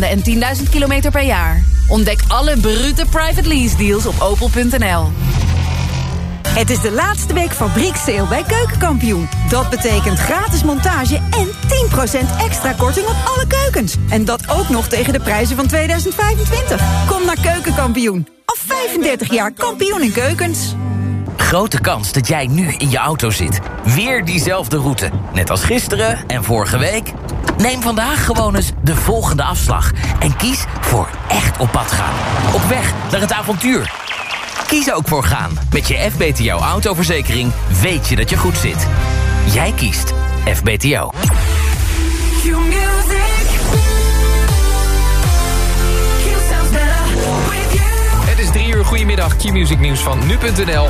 maanden en 10.000 kilometer per jaar. Ontdek alle brute private lease deals op opel.nl. Het is de laatste week fabrieksteel bij Keukenkampioen. Dat betekent gratis montage en 10% extra korting op alle keukens. En dat ook nog tegen de prijzen van 2025. Kom naar Keukenkampioen. Al 35 jaar kampioen in keukens. Grote kans dat jij nu in je auto zit. Weer diezelfde route. Net als gisteren en vorige week. Neem vandaag gewoon eens de volgende afslag. En kies voor echt op pad gaan. Op weg naar het avontuur. Kies ook voor gaan. Met je FBTO autoverzekering weet je dat je goed zit. Jij kiest FBTO. Het is drie uur. Goedemiddag. Q-Music nieuws van nu.nl.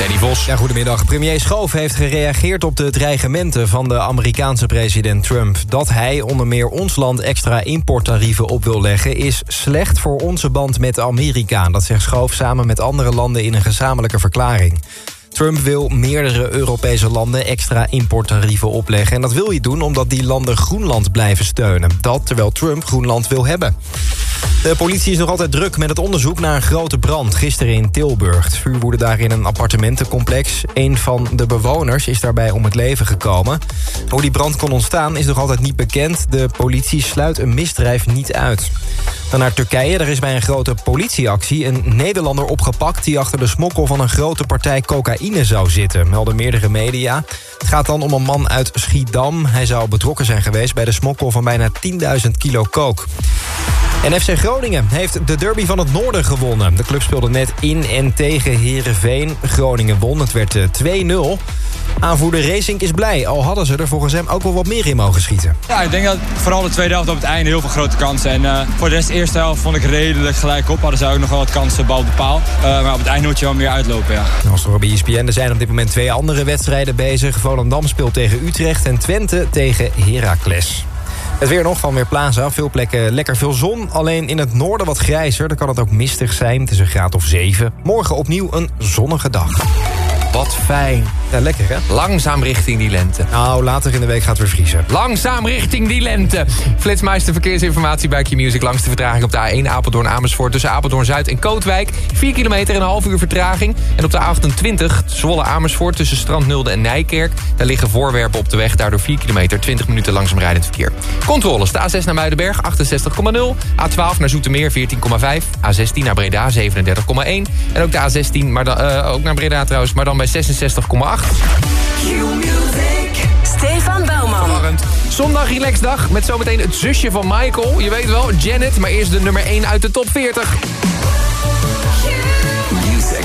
Danny Vos. Ja, goedemiddag. Premier Schoof heeft gereageerd op de dreigementen van de Amerikaanse president Trump. Dat hij onder meer ons land extra importtarieven op wil leggen... is slecht voor onze band met Amerika. Dat zegt Schoof samen met andere landen in een gezamenlijke verklaring. Trump wil meerdere Europese landen extra importtarieven opleggen. En dat wil hij doen omdat die landen Groenland blijven steunen. Dat terwijl Trump Groenland wil hebben. De politie is nog altijd druk met het onderzoek naar een grote brand... gisteren in Tilburg. Het vuur woedde daar in een appartementencomplex. Een van de bewoners is daarbij om het leven gekomen. Hoe die brand kon ontstaan is nog altijd niet bekend. De politie sluit een misdrijf niet uit. Dan naar Turkije. Daar is bij een grote politieactie een Nederlander opgepakt... die achter de smokkel van een grote partij cocaïne zou zitten, melden meerdere media. Het gaat dan om een man uit Schiedam. Hij zou betrokken zijn geweest bij de smokkel van bijna 10.000 kilo coke. En FC Groningen heeft de derby van het noorden gewonnen. De club speelde net in en tegen Herenveen. Groningen won, het werd 2-0. Aanvoerder Racing is blij, al hadden ze er volgens hem ook wel wat meer in mogen schieten. Ja, ik denk dat vooral de tweede helft op het einde heel veel grote kansen. En uh, voor de rest de eerste helft vond ik redelijk gelijk op. Hadden ze ook nog wel wat kansen, bal op de paal. Uh, maar op het einde moet je wel meer uitlopen, ja. Als op ESPN, er zijn op dit moment twee andere wedstrijden bezig. Volendam speelt tegen Utrecht en Twente tegen Heracles. Het weer nog van Weerplaza. Veel plekken lekker veel zon. Alleen in het noorden wat grijzer. Dan kan het ook mistig zijn. Het is een graad of 7. Morgen opnieuw een zonnige dag. Wat fijn. Ja, lekker hè? Langzaam richting die lente. Nou, later in de week gaat het weer vriezen. Langzaam richting die lente. Flitsmeister verkeersinformatie bij Q-Music. Langs de vertraging op de A1 Apeldoorn-Amersfoort... tussen Apeldoorn-Zuid en Kootwijk. 4 kilometer en een half uur vertraging. En op de A28 Zwolle-Amersfoort tussen Strandnulde en Nijkerk. Daar liggen voorwerpen op de weg. Daardoor 4 kilometer, 20 minuten langzaam rijdend verkeer. Controles. De A6 naar Muidenberg, 68,0. A12 naar Zoetermeer, 14,5. A16 naar Breda, 37,1. En ook de A16, maar dan, uh, ook naar Breda trouwens... maar dan bij 66,8. Stefan Bouwman. Zondag relaxdag met zometeen het zusje van Michael. Je weet wel, Janet, maar eerst de nummer 1 uit de top 40. Music.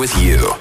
with you.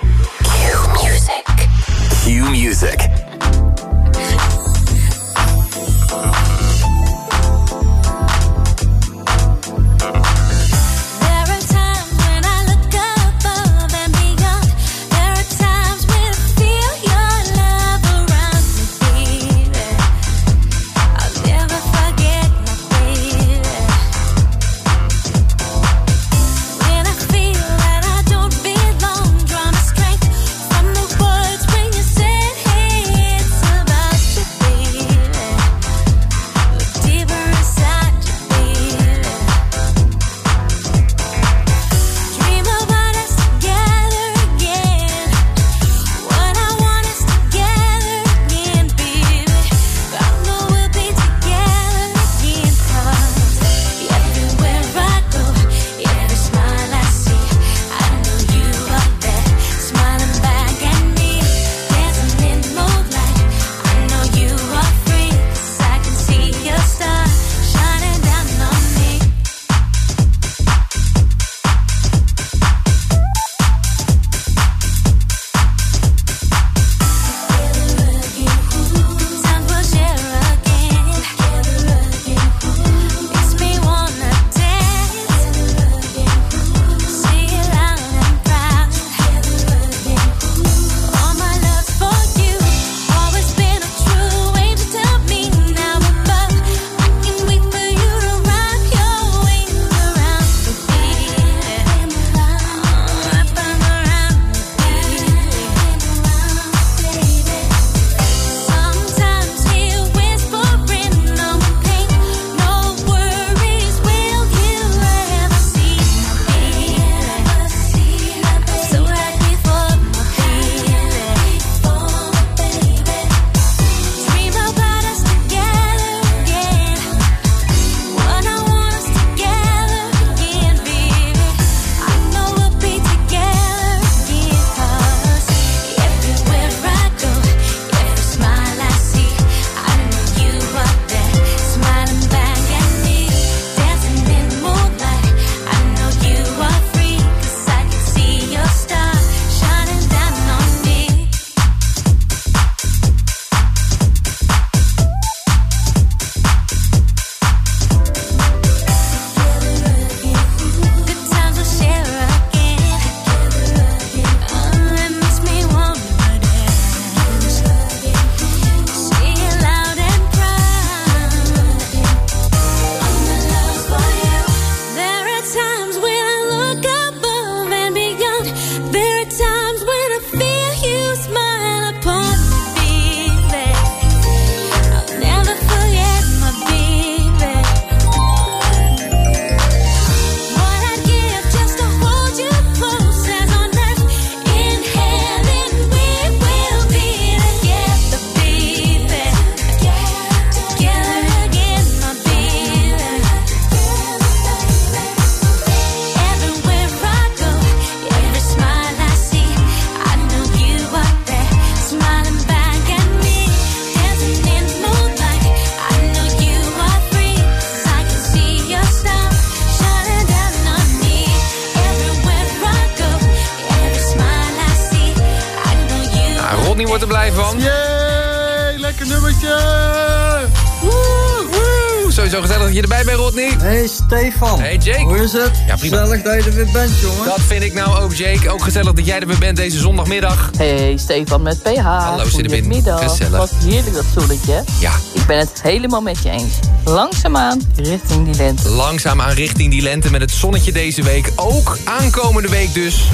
dat er weer bent, jongen. Dat vind ik nou ook, Jake. Ook gezellig dat jij er weer bent deze zondagmiddag. Hey, Stefan met PH. Hallo, binnen Gezellig. Wat heerlijk dat zonnetje. Ja. Ik ben het helemaal met je eens. Langzaamaan richting die lente. Langzaamaan richting die lente met het zonnetje deze week. Ook aankomende week dus.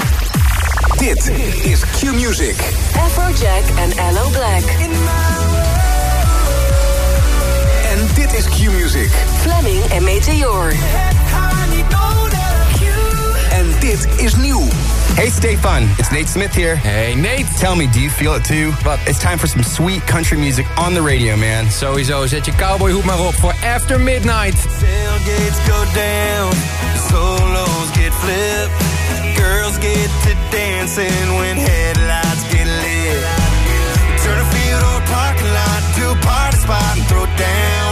Dit is Q-Music. Afrojack en Allo Black. En dit is Q-Music. Fleming en Meteor. Het Dit is nieuw. Hey Stefan, it's Nate Smith here. Hey Nate. Tell me, do you feel it too? But it's time for some sweet country music on the radio, man. Sowieso, zet je cowboyhoed maar op voor After Midnight. Tailgates go down, solos get flipped. Girls get to dancing when headlights get lit. Turn a field or a parking lot to a party spot and throw down.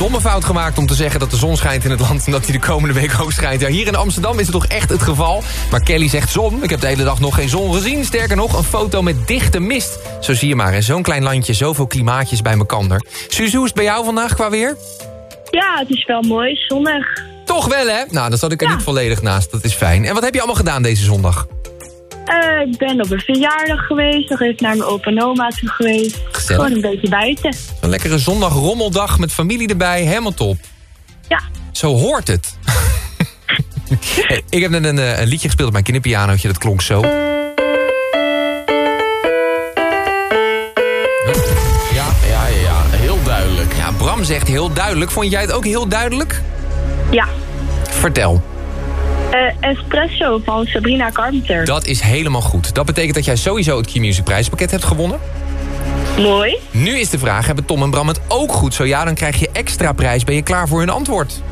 Domme fout gemaakt om te zeggen dat de zon schijnt in het land... en dat hij de komende week ook schijnt. Ja, hier in Amsterdam is het toch echt het geval. Maar Kelly zegt zon. Ik heb de hele dag nog geen zon gezien. Sterker nog, een foto met dichte mist. Zo zie je maar, in zo'n klein landje zoveel klimaatjes bij elkaar. Suze, hoe is het bij jou vandaag qua weer? Ja, het is wel mooi, zonnig. Toch wel, hè? Nou, dan zat ik er niet volledig naast. Dat is fijn. En wat heb je allemaal gedaan deze zondag? Eh, ik ben op een verjaardag geweest, nog even naar mijn opa en oma toe geweest. Gezellig. Gewoon een beetje buiten. Een lekkere zondag rommeldag met familie erbij. Helemaal top. Ja. Zo hoort het. Hey, ik heb net een, eh, een liedje gespeeld op mijn kinderpianootje. Dat klonk zo. Ja, ja, ja. Heel duidelijk. Ja, Bram zegt heel duidelijk. Vond jij het ook heel duidelijk? Ja. Vertel. Eh, espresso van Sabrina Carpenter. Dat is helemaal goed. Dat betekent dat jij sowieso het Q-Music prijspakket hebt gewonnen. Mooi. Nu is de vraag, hebben Tom en Bram het ook goed? Zo ja, dan krijg je extra prijs. Ben je klaar voor hun antwoord?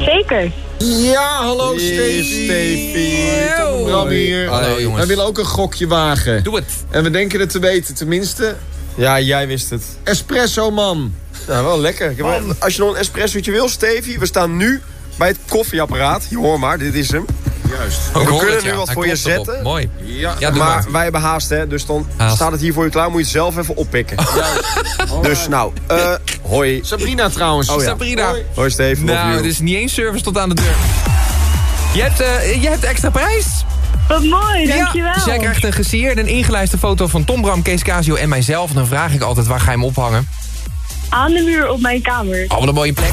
Zeker. Ja, hallo Stevie. Stevie. Tom en Bram hier. Hallo, jongens. Wij willen ook een gokje wagen. Doe het. En we denken het te weten, tenminste. Ja, jij wist het. Espresso, man. Nou, wel lekker. Ik heb- als je nog een espressootje wil, Stevie, we staan nu bij het koffieapparaat. Je hoor maar, dit is hem. Juist. We kunnen het, nu ja. wat Hij voor je zetten. Mooi. Ja, Ja, maar maar. wij hebben haast, hè. Dus dan Haast. staat het hier voor je klaar. Moet je het zelf even oppikken. Dus nou, eh hoi. Sabrina trouwens. Oh ja. Sabrina. Hoi Steve, love Nou, het is niet eens service tot aan de deur. Je hebt, eh, je hebt extra prijs. Wat mooi, dankjewel. dus jij krijgt een gesigneerde en ingelijste foto van Tom Bram, Kees Casio en mijzelf. En dan vraag ik altijd, waar ga je hem ophangen? Aan de muur op mijn kamer. Oh, wat een mooie plek.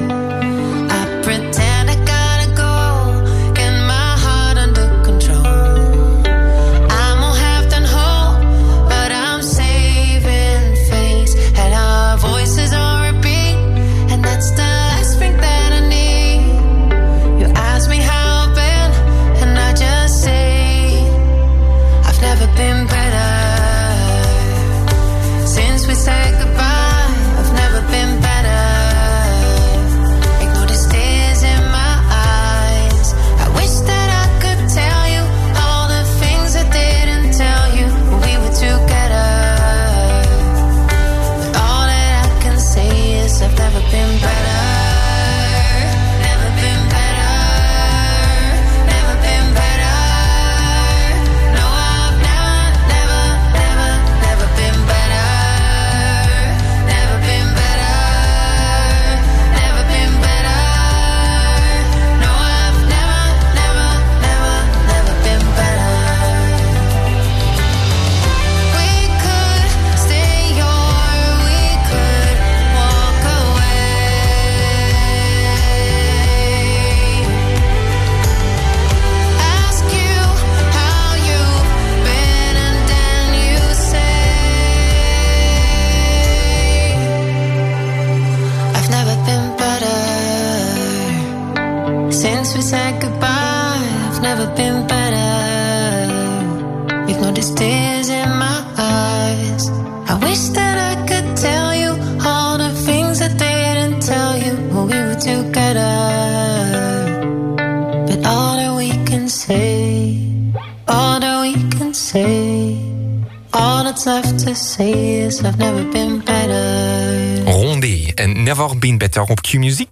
Never Been Better op Q-Music.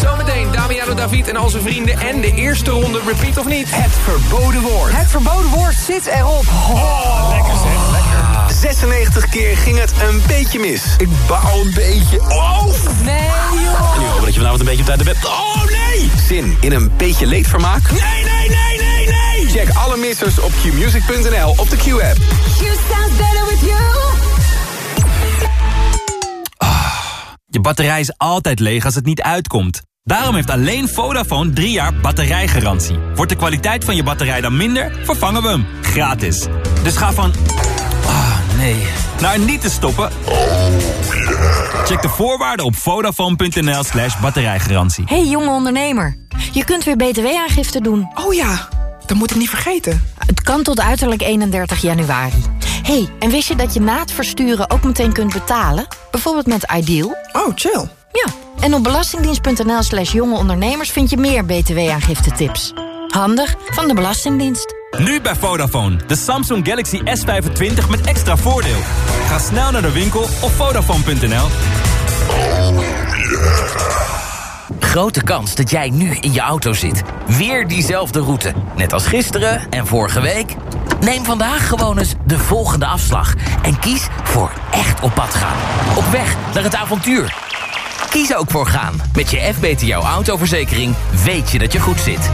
Zometeen Damiano David en al zijn vrienden. En de eerste ronde repeat of niet? Het verboden woord. Het verboden woord zit erop. Oh, lekker zeg, lekker. 96 keer ging het een beetje mis. Ik baal een beetje. Oh! Nee, joh. En nu hopen dat je vanavond een beetje op tijd bed... Oh, nee! Zin in een beetje leedvermaak? Nee, nee, nee, nee, nee! Check alle missers op qmusic.nl op de Q-app. Q sounds better with you. Batterij is altijd leeg als het niet uitkomt. Daarom heeft alleen Vodafone 3 jaar batterijgarantie. Wordt de kwaliteit van je batterij dan minder, vervangen we hem. Gratis. Dus ga van... Ah, nee. Naar niet te stoppen. Check de voorwaarden op vodafone.nl slash batterijgarantie. hey, jonge ondernemer. Je kunt weer btw-aangifte doen. Oh ja, dat moet ik niet vergeten. Het kan tot uiterlijk 31 januari. Hey, en wist je dat je na het versturen ook meteen kunt betalen? Bijvoorbeeld met Ideal? Oh, chill. Ja, en op belastingdienst.nl slash jonge ondernemers... vind je meer btw-aangifte-tips. Handig van de Belastingdienst. Nu bij Vodafone. De Samsung Galaxy S25 met extra voordeel. Ga snel naar de winkel op Vodafone.nl. Grote kans dat jij nu in je auto zit. Weer diezelfde route. Net als gisteren en vorige week. Neem vandaag gewoon eens de volgende afslag. En kies voor echt op pad gaan. Op weg naar het avontuur. Kies ook voor gaan. Met je FBTO autoverzekering weet je dat je goed zit.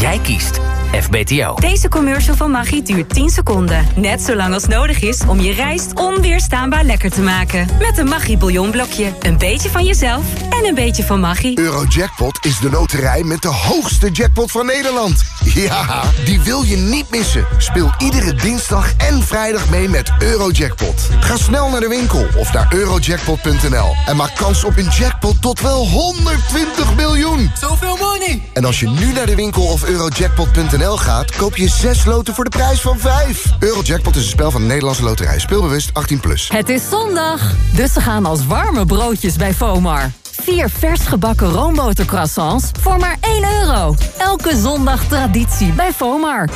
Jij kiest FBTO. Deze commercial van Maggi duurt 10 seconden. Net zo lang als nodig is om je rijst onweerstaanbaar lekker te maken. Met een Maggi bouillonblokje. Een beetje van jezelf en een beetje van Maggi. Eurojackpot is de loterij met de hoogste jackpot van Nederland. Ja, die wil je niet missen. Speel iedere dinsdag en vrijdag mee met Eurojackpot. Ga snel naar de winkel of naar eurojackpot.nl en maak kans op een jackpot tot wel 120 miljoen. Zoveel money. En als je nu naar de winkel of eurojackpot.nl snel gaat, koop je 6 loten voor de prijs van 5. Eurojackpot is een spel van de Nederlandse Loterij. Speelbewust 18+. Plus. Het is zondag, dus ze gaan als warme broodjes bij FOMAR. Vier vers gebakken roombotercroissants voor maar 1 euro. Elke zondag traditie bij FOMAR.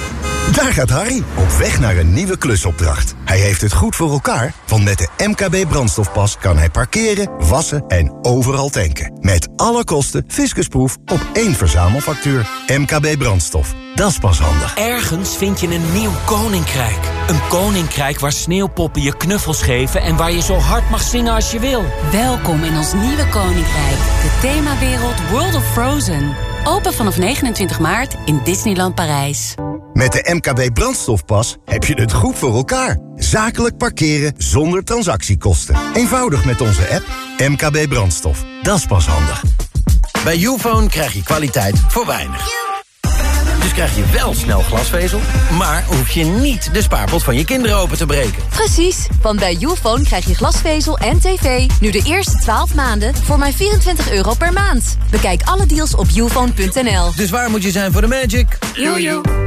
Daar gaat Harry, op weg naar een nieuwe klusopdracht. Hij heeft het goed voor elkaar, want met de MKB brandstofpas kan hij parkeren, wassen en overal tanken. Met alle kosten fiscusproef op één verzamelfactuur. MKB brandstof, dat is pas handig. Ergens vind je een nieuw koninkrijk. Een koninkrijk waar sneeuwpoppen je knuffels geven... en waar je zo hard mag zingen als je wil. Welkom in ons nieuwe koninkrijk. De themawereld World of Frozen. Open vanaf 29 maart in Disneyland Parijs. Met de MKB brandstofpas heb je het goed voor elkaar. Zakelijk parkeren zonder transactiekosten. Eenvoudig met onze app MKB brandstof. Dat is pas handig. Bij Ufone krijg je kwaliteit voor weinig. Dus krijg je wel snel glasvezel, maar hoef je niet de spaarpot van je kinderen open te breken. Precies, want bij Youfone krijg je glasvezel en tv nu de eerste 12 maanden voor maar 24 euro per maand. Bekijk alle deals op youfone.nl. Dus waar moet je zijn voor de magic? Jojo.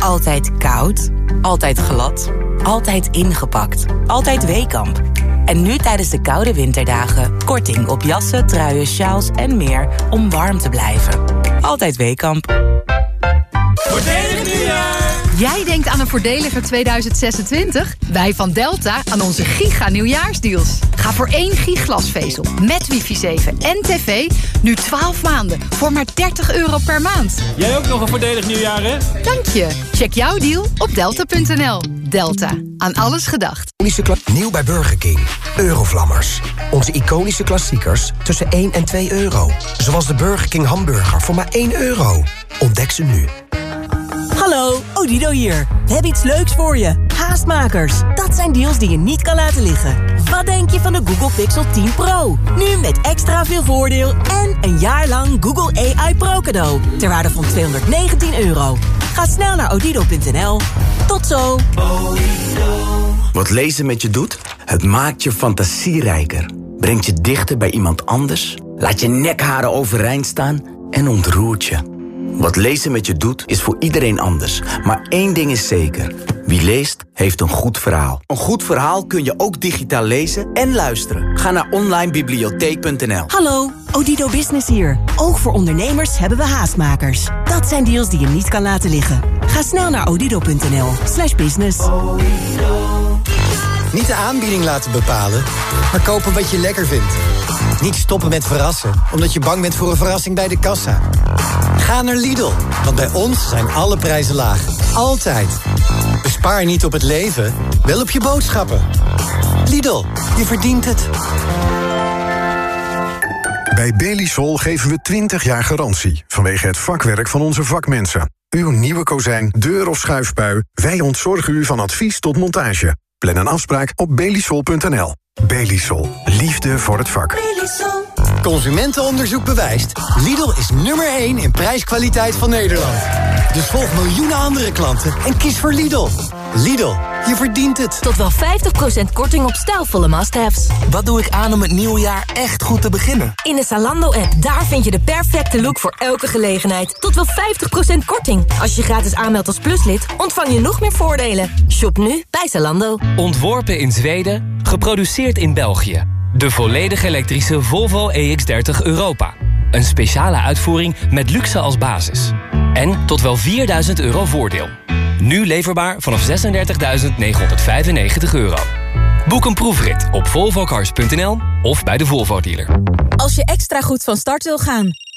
Altijd koud, altijd glad, altijd ingepakt, altijd Weekamp. En nu tijdens de koude winterdagen korting op jassen, truien, sjaals en meer om warm te blijven. Altijd Weekamp. Jij denkt aan een voordeliger 2026? Wij van Delta aan onze giga nieuwjaarsdeals. Ga voor één giglasvezel met wifi 7 en tv nu 12 maanden voor maar 30 euro per maand. Jij ook nog een voordelig nieuwjaar, hè? Dank je. Check jouw deal op delta.nl. Delta. Aan alles gedacht. Nieuw bij Burger King. Eurovlammers. Onze iconische klassiekers tussen 1 en 2 euro. Zoals de Burger King hamburger voor maar 1 euro. Ontdek ze nu. Hallo, Odido hier. We hebben iets leuks voor je. Haastmakers. Dat zijn deals die je niet kan laten liggen. Wat denk je van de Google Pixel 10 Pro? Nu met extra veel voordeel en een jaar lang Google AI Pro cadeau. Ter waarde van 219 euro. Ga snel naar odido.nl. Tot zo. Wat lezen met je doet? Het maakt je fantasierijker. Brengt je dichter bij iemand anders. Laat je nekharen overeind staan en ontroert je. Wat lezen met je doet, is voor iedereen anders. Maar één ding is zeker. Wie leest, heeft een goed verhaal. Een goed verhaal kun je ook digitaal lezen en luisteren. Ga naar onlinebibliotheek.nl Hallo, Odido Business hier. Ook voor ondernemers hebben we haastmakers. Dat zijn deals die je niet kan laten liggen. Ga snel naar odido.nl slash business. Niet de aanbieding laten bepalen, maar kopen wat je lekker vindt. Niet stoppen met verrassen, omdat je bang bent voor een verrassing bij de kassa. Ga naar Lidl, want bij ons zijn alle prijzen laag. Altijd. Bespaar niet op het leven, wel op je boodschappen. Lidl, je verdient het. Bij Belisol geven we 20 jaar garantie vanwege het vakwerk van onze vakmensen. Uw nieuwe kozijn, deur of schuifpui, wij ontzorgen u van advies tot montage. Plan een afspraak op belisol.nl. Belisol, liefde voor het vak. Consumentenonderzoek bewijst. Lidl is nummer 1 in prijskwaliteit van Nederland. Dus volg miljoenen andere klanten en kies voor Lidl. Lidl, je verdient het. Tot wel 50% korting op stijlvolle must-haves. Wat doe ik aan om het nieuwe jaar echt goed te beginnen? In de Zalando-app, daar vind je de perfecte look voor elke gelegenheid. Tot wel 50% korting. Als je gratis aanmeldt als pluslid, ontvang je nog meer voordelen. Shop nu bij Zalando. Ontworpen in Zweden, geproduceerd in België. De volledig elektrische Volvo EX30 Europa. Een speciale uitvoering met luxe als basis. En tot wel 4000 euro voordeel. Nu leverbaar vanaf 36.995 euro. Boek een proefrit op volvocars.nl of bij de Volvo dealer. Als je extra goed van start wil gaan,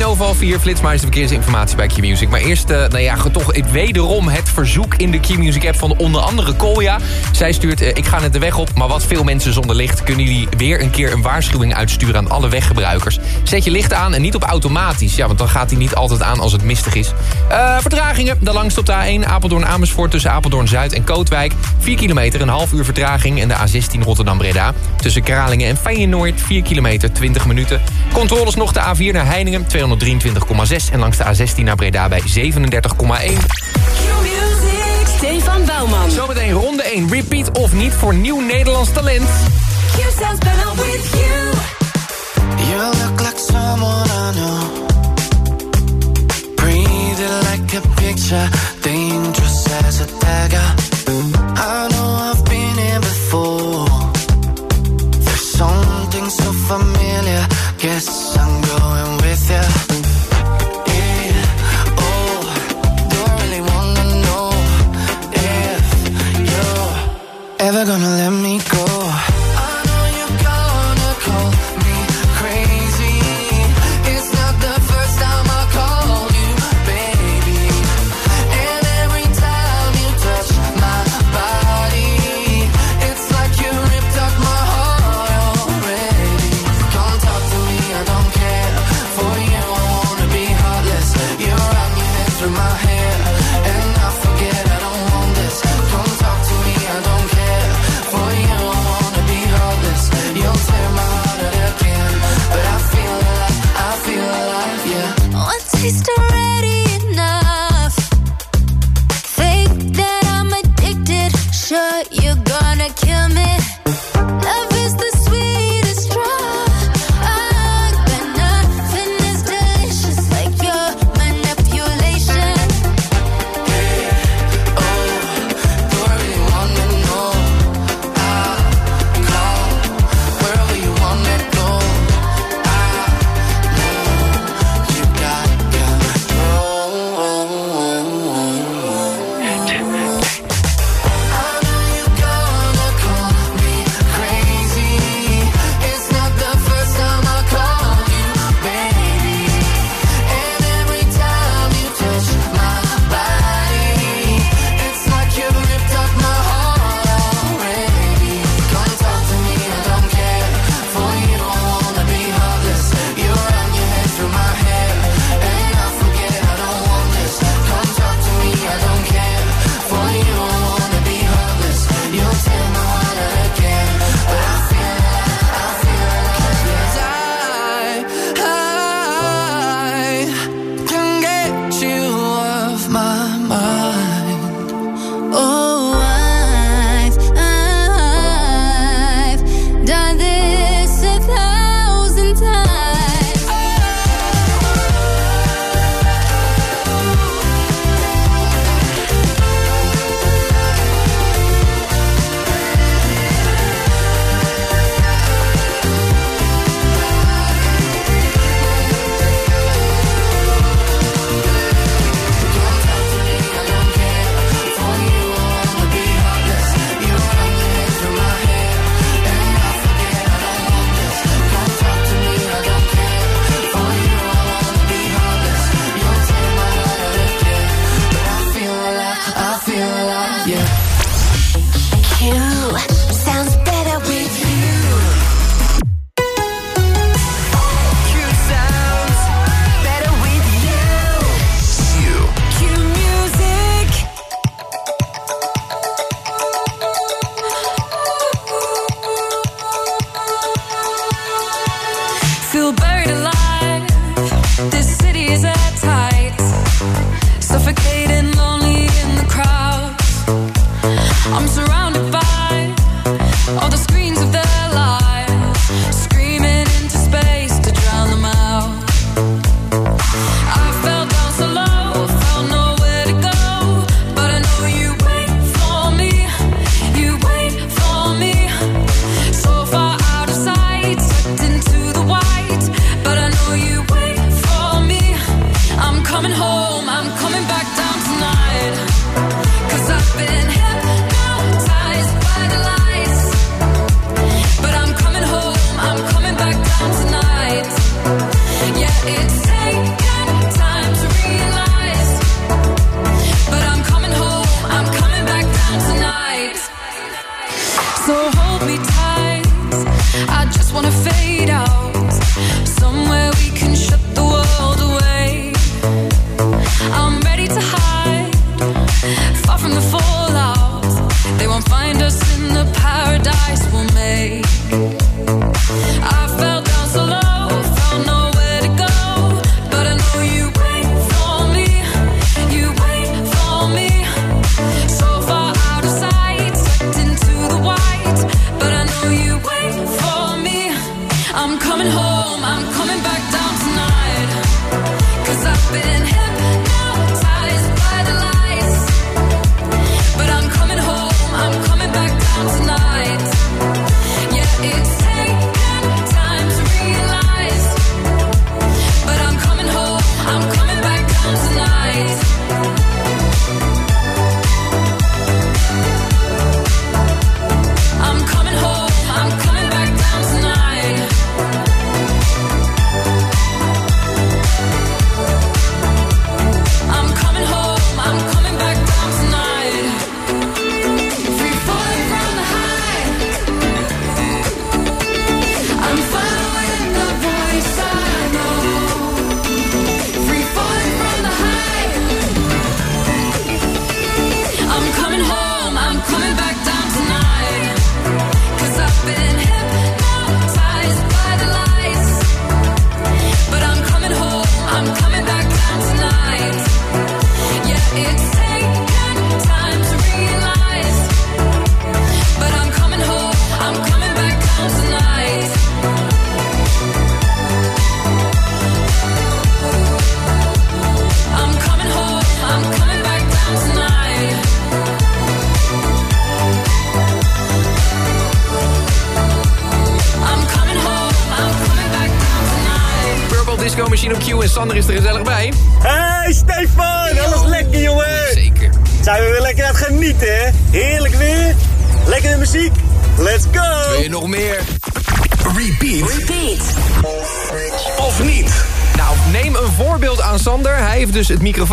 1 overal 4, de verkeersinformatie bij Key Music. Maar eerst, eh, nou ja, toch wederom het verzoek in de key music app van onder andere Kolja. Zij stuurt, eh, ik ga net de weg op, maar wat veel mensen zonder licht... kunnen jullie weer een keer een waarschuwing uitsturen aan alle weggebruikers. Zet je licht aan en niet op automatisch. Ja, want dan gaat hij niet altijd aan als het mistig is. Eh, vertragingen, de langste op de A1 Apeldoorn-Amersfoort... tussen Apeldoorn-Zuid en Kootwijk. 4 kilometer, een half uur vertraging. En de A16 Rotterdam-Breda. Tussen Kralingen en Feyenoord, 4 kilometer, 20 minuten. Controles nog de A4 naar Heiningen, 200 23,6 en langs de A16 naar Breda bij 37,1. Stefan Bouwman. Zometeen ronde 1, repeat of niet voor nieuw Nederlands talent. You with you. You look like someone I know. Breathing like a picture, dangerous as a dagger. I know I've been here before. There's something so familiar, guess I'm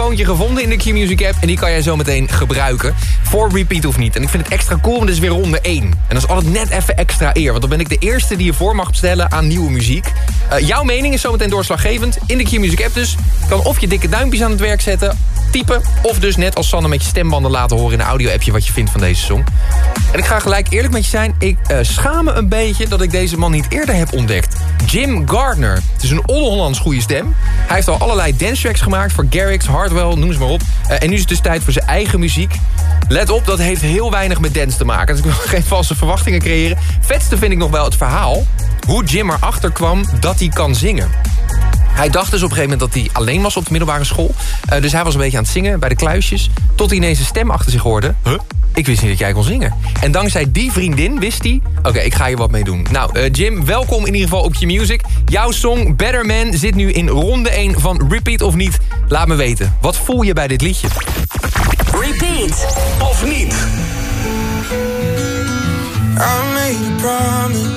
microfoontje gevonden in de Q-Music app... en die kan jij zo meteen gebruiken. Voor repeat of niet. En ik vind het extra cool, want is weer ronde 1. En dat is altijd net even extra eer. Want dan ben ik de eerste die je voor mag stellen aan nieuwe muziek. Uh, jouw mening is zometeen doorslaggevend. In de Q-Music app dus. Je kan of je dikke duimpjes aan het werk zetten... typen, of dus net als Sander met je stembanden laten horen... in een audio-appje wat je vindt van deze song. En ik ga gelijk eerlijk met je zijn. Ik uh, schaam me een beetje dat ik deze man niet eerder heb ontdekt. Jim Gardner. Het is een on-Hollands goede stem. Hij heeft al allerlei dance tracks gemaakt voor Garrix, Hardwell, noem ze maar op. Uh, en nu is het dus tijd voor zijn eigen muziek. Let op, dat heeft heel weinig met dance te maken. Dus ik wil geen valse verwachtingen creëren. Vetste vind ik nog wel het verhaal. Hoe Jim erachter kwam dat hij kan zingen. Hij dacht dus op een gegeven moment dat hij alleen was op de middelbare school. Uh, dus hij was een beetje aan het zingen bij de kluisjes. Tot hij ineens een stem achter zich hoorde. Huh? Ik wist niet dat jij kon zingen. En dankzij die vriendin wist hij... Oké, okay, ik ga hier wat mee doen. Nou, uh, Jim, welkom in ieder geval op je music. Jouw song Better Man zit nu in ronde 1 van Repeat of Niet. Laat me weten, wat voel je bij dit liedje? Repeat of niet? I made a promise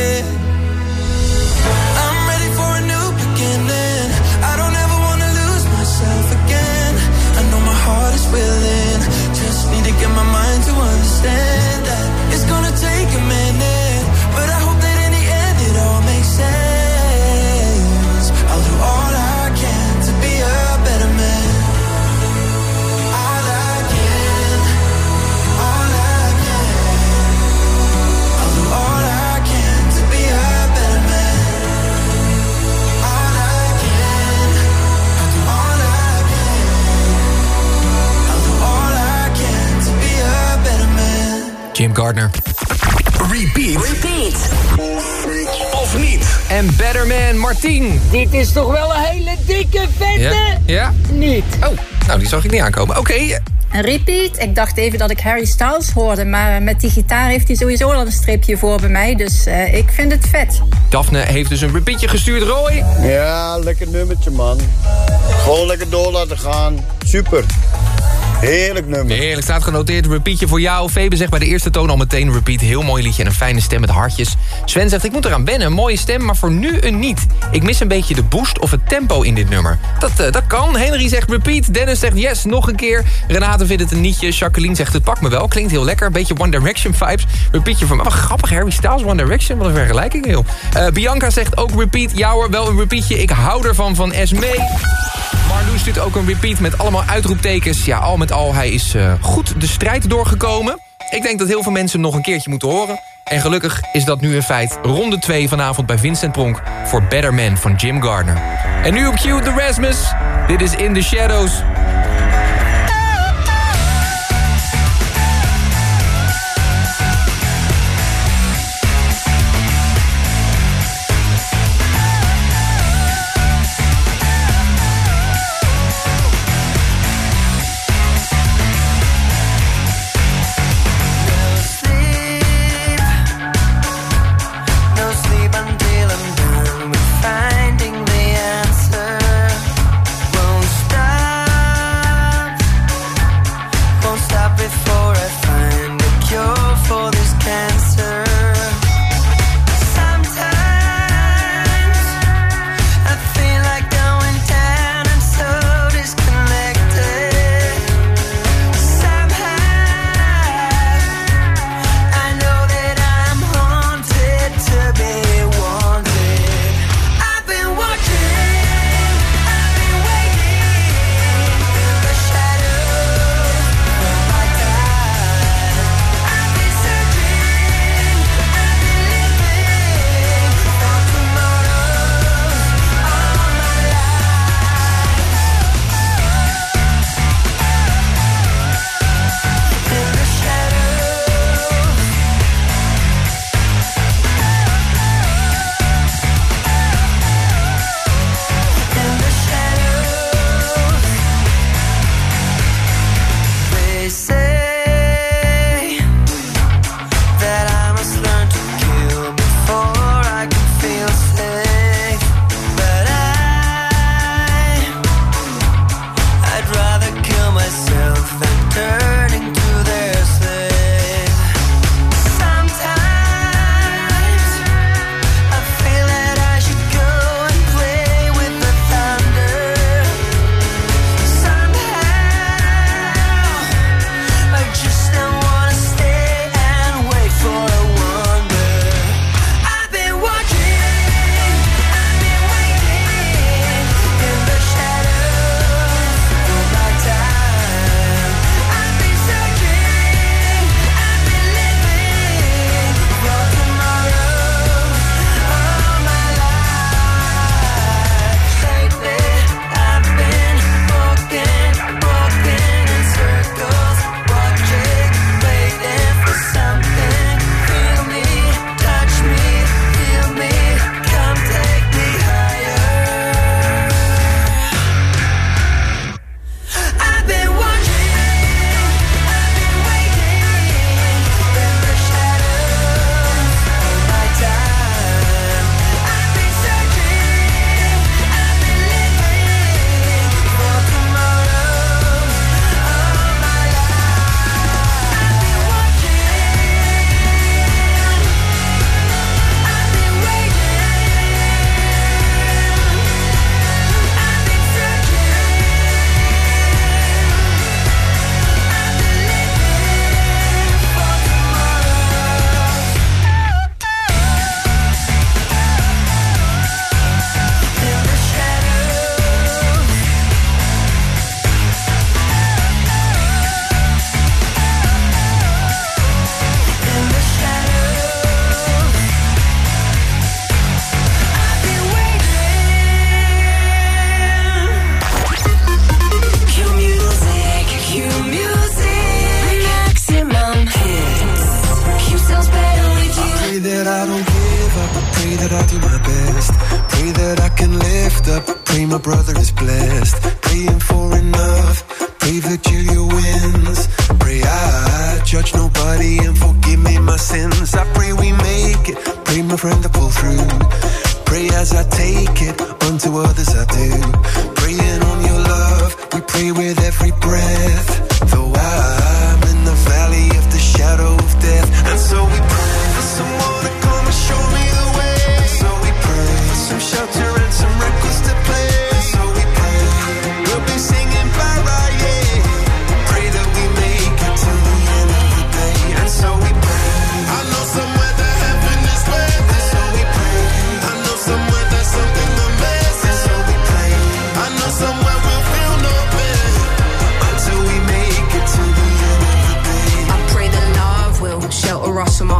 Jim Gardner. Repeat. Repeat. Of niet? En Better Man Martien. Dit is toch wel een hele dikke vette? Ja? ja? Niet. Oh, nou die zag ik niet aankomen. Oké. Een repeat. Ik dacht even dat ik Harry Styles hoorde. Maar met die gitaar heeft hij sowieso al een streepje voor bij mij. Dus uh, ik vind het vet. Daphne heeft dus een repeatje gestuurd, Roy. Ja, lekker nummertje, man. Gewoon lekker door laten gaan. Super. Heerlijk nummer. Heerlijk, staat genoteerd. Repeatje voor jou. Febe zegt bij de eerste toon al meteen repeat. Heel mooi liedje en een fijne stem met hartjes. Sven zegt, ik moet eraan wennen. Mooie stem, maar voor nu een niet. Ik mis een beetje de boost of het tempo in dit nummer. Dat, uh, dat kan. Henry zegt repeat. Dennis zegt yes, nog een keer. Renate vindt het een nietje. Jacqueline zegt, het pakt me wel. Klinkt heel lekker. Beetje One Direction vibes. Repeatje voor me. Wat grappig, Harry Styles, One Direction. Wat een vergelijking, heel. Uh, Bianca zegt ook repeat. Ja wel een repeatje. Ik hou ervan van Esmee. Marloes stuurt ook een repeat met allemaal uitroeptekens. Ja, al met al, hij is eh, goed de strijd doorgekomen. Ik denk dat heel veel mensen nog een keertje moeten horen. En gelukkig is dat nu in feit. Ronde 2 vanavond bij Vincent Pronk voor Better Man van Jim Gardner. En nu op Q The Rasmus. Dit is In the Shadows.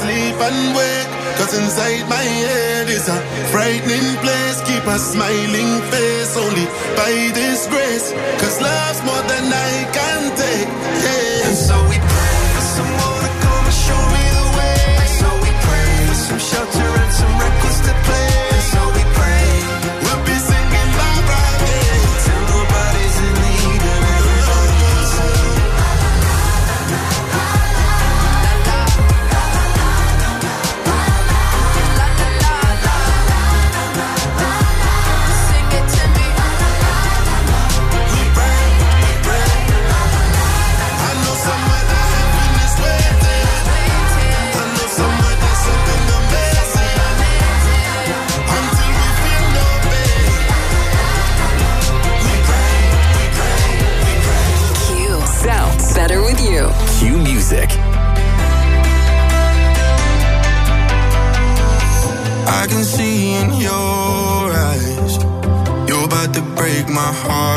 sleep and wake. Cause inside my head is a frightening place. Keep a smiling face only by this grace. Cause love's more than I can take. Yeah. And so we pray for someone to come and show me the way. So we pray for some shelter and some records to play. my heart.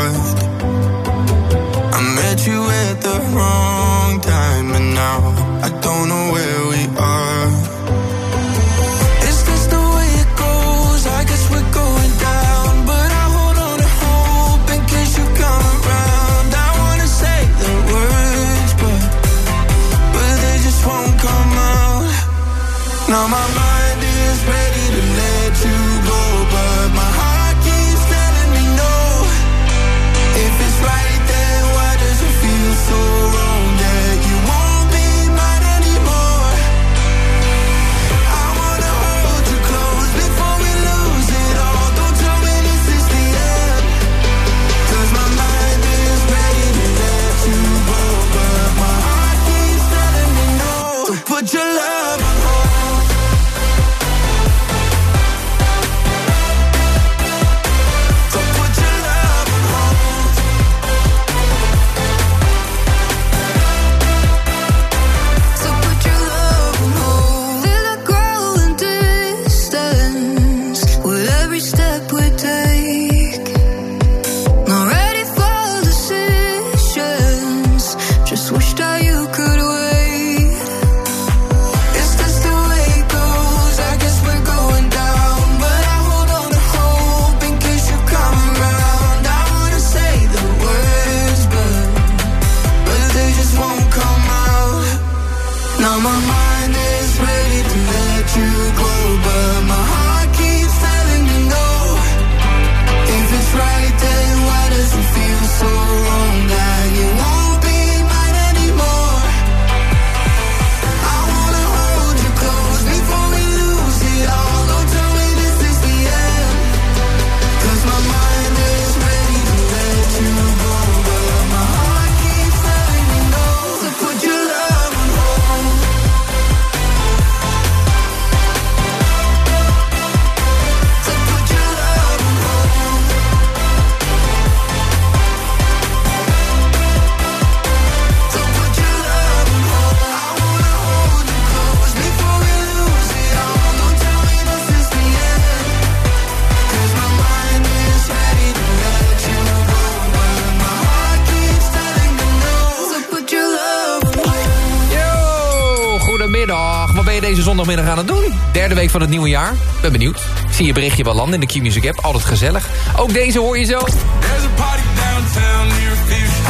derde week van het nieuwe jaar. Ben benieuwd. Zie je berichtje wel landen in de Q-Music app. Altijd gezellig. Ook deze hoor je zo.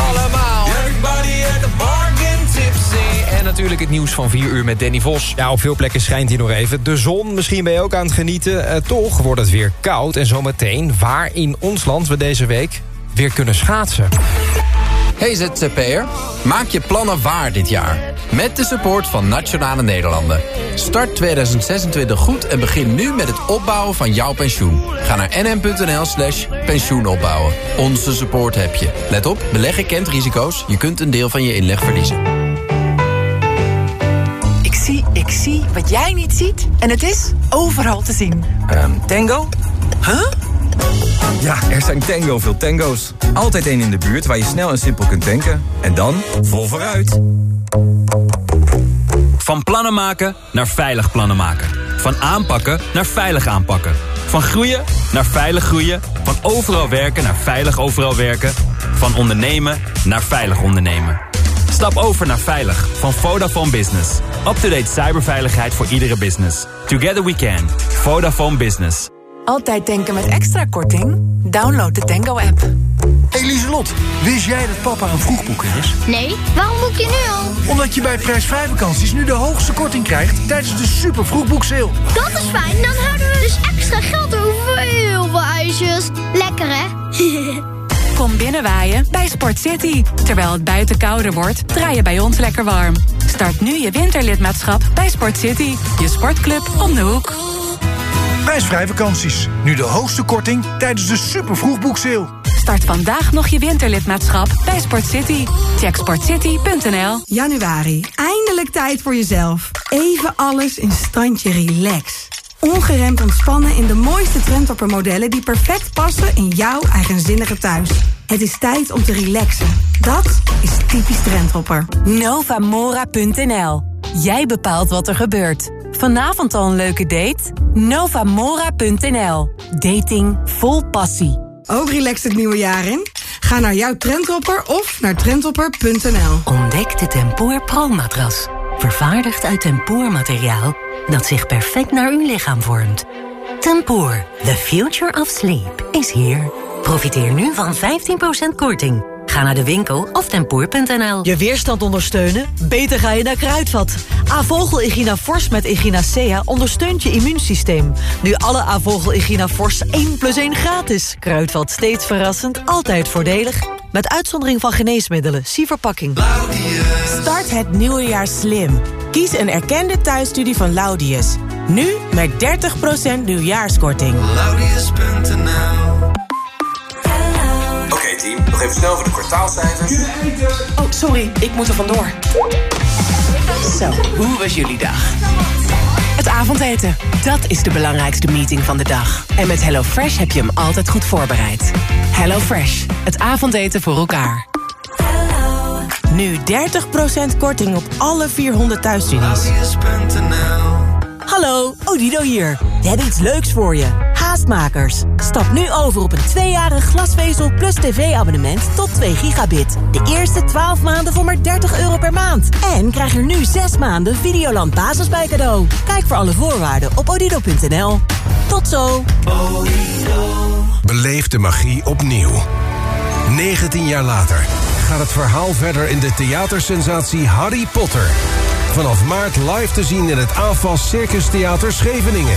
Allemaal. En natuurlijk het nieuws van 4 uur met Danny Vos. Ja, op veel plekken schijnt hier nog even de zon. Misschien ben je ook aan het genieten. Eh, toch wordt het weer koud. En zometeen waar in ons land we deze week weer kunnen schaatsen. Hey ZZP'er, maak je plannen waar dit jaar. Met de support van Nationale Nederlanden. Start 2026 goed en begin nu met het opbouwen van jouw pensioen. Ga naar nm.nl slash pensioenopbouwen. Onze support heb je. Let op, beleggen kent risico's. Je kunt een deel van je inleg verliezen. Ik zie, ik zie wat jij niet ziet. En het is overal te zien. Ehm, tango? Huh? Ja, er zijn tango veel tango's. Altijd één in de buurt waar je snel en simpel kunt tanken. En dan vol vooruit. Van plannen maken naar veilig plannen maken. Van aanpakken naar veilig aanpakken. Van groeien naar veilig groeien. Van overal werken naar veilig overal werken. Van ondernemen naar veilig ondernemen. Stap over naar Veilig van Vodafone Business. Up-to-date cyberveiligheid voor iedere business. Together we can. Vodafone Business. Altijd denken met extra korting? Download de Tango-app. Hey Lieselot, wist jij dat papa een vroegboeker is? Nee, waarom boek je nu al? Omdat je bij prijsvrij vakanties nu de hoogste korting krijgt tijdens de super vroegboekseil. Dat is fijn, dan houden we dus extra geld over voor heel veel ijsjes. Lekker hè? Kom binnenwaaien bij Sport City. Terwijl het buiten kouder wordt, draai je bij ons lekker warm. Start nu je winterlidmaatschap bij Sport City. Je sportclub om de hoek. Prijsvrij vakanties. Nu de hoogste korting tijdens de super vroegboekseil. Start vandaag nog je winterlidmaatschap bij Sport City. Check sportcity.nl Januari, eindelijk tijd voor jezelf. Even alles in standje relax. Ongeremd ontspannen in de mooiste trendtoppermodellen... die perfect passen in jouw eigenzinnige thuis. Het is tijd om te relaxen. Dat is typisch trendhopper. Novamora.nl Jij bepaalt wat er gebeurt. Vanavond al een leuke date? Novamora.nl Dating vol passie. Ook relaxed het nieuwe jaar in? Ga naar jouw trendhopper of naar trendhopper.nl. Ontdek de Tempoor Pro-matras. Vervaardigd uit tempoormateriaal dat zich perfect naar uw lichaam vormt. Tempoor, the future of sleep, is here. Profiteer nu van 15% korting. Ga naar de winkel of tempoor.nl. Je weerstand ondersteunen? Beter ga je naar Kruidvat. Avogel Igina Force met Igina Sea ondersteunt je immuunsysteem. Nu alle Avogel Igina Force 1 plus 1 gratis. Kruidvat steeds verrassend, altijd voordelig. Met uitzondering van geneesmiddelen. Zie verpakking. Start het nieuwe jaar slim. Kies een erkende thuisstudie van Laudius. Nu met 30% nieuwjaarskorting. Laudius.nl team, nog even snel voor de kwartaalcijfers. Oh, sorry, ik moet er vandoor. Zo, hoe was jullie dag? Het avondeten, dat is de belangrijkste meeting van de dag. En met HelloFresh heb je hem altijd goed voorbereid. HelloFresh, het avondeten voor elkaar. Nu 30% korting op alle 400 thuisstudies. Hallo, Odido hier. We hebben iets leuks voor je. Stap nu over op een tweejarig glasvezel plus tv-abonnement tot 2 gigabit. De eerste 12 maanden voor maar 30 euro per maand. En krijg er nu 6 maanden Videoland Basis bij cadeau. Kijk voor alle voorwaarden op odido.nl. Tot zo. Beleef de magie opnieuw. 19 jaar later gaat het verhaal verder in de theatersensatie Harry Potter. Vanaf maart live te zien in het AFAS Circus Theater Scheveningen.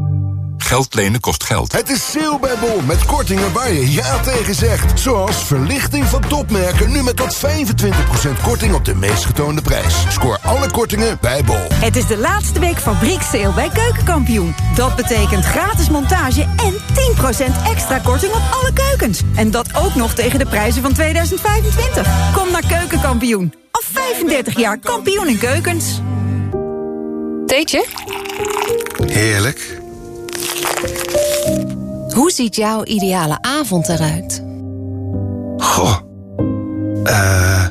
Geld lenen kost geld. Het is sale bij Bol met kortingen waar je ja tegen zegt. Zoals verlichting van topmerken nu met tot 25% korting op de meest getoonde prijs. Scoor alle kortingen bij Bol. Het is de laatste week fabrieksteel bij Keukenkampioen. Dat betekent gratis montage en 10% extra korting op alle keukens. En dat ook nog tegen de prijzen van 2025. Kom naar Keukenkampioen. Al 35 jaar kampioen in keukens. Theetje? Heerlijk. Hoe ziet jouw ideale avond eruit? Goh. Eh...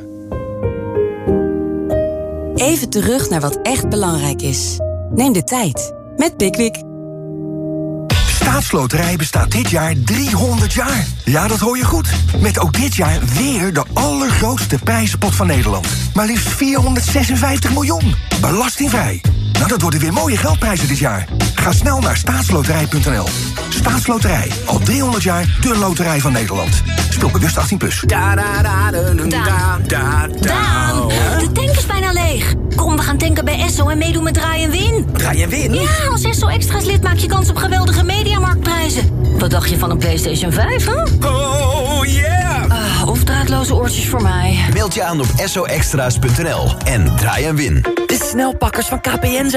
Even terug naar wat echt belangrijk is. Neem de tijd met Pickwick. Staatsloterij bestaat dit jaar 300 jaar. Ja, dat hoor je goed. Met ook dit jaar weer de allergrootste prijzenpot van Nederland. Maar liefst 456 miljoen. Belastingvrij. Nou, dat worden weer mooie geldprijzen dit jaar. Ga snel naar staatsloterij.nl. Staatsloterij. Al 300 jaar de loterij van Nederland. Speel bewust 18+. Plus. Daan, de tank is bijna leeg. Kom, we gaan tanken bij Esso en meedoen met Draai en Win. Draai en Win? Ja, als Esso Extra's lid maak je kans op geweldige mediamarktprijzen. Wat dacht je van een PlayStation 5, hè? Oh, yeah! Ah, of draadloze oortjes voor mij. Meld je aan op soextra's.nl en draai en win. De snelpakkers van KPN zijn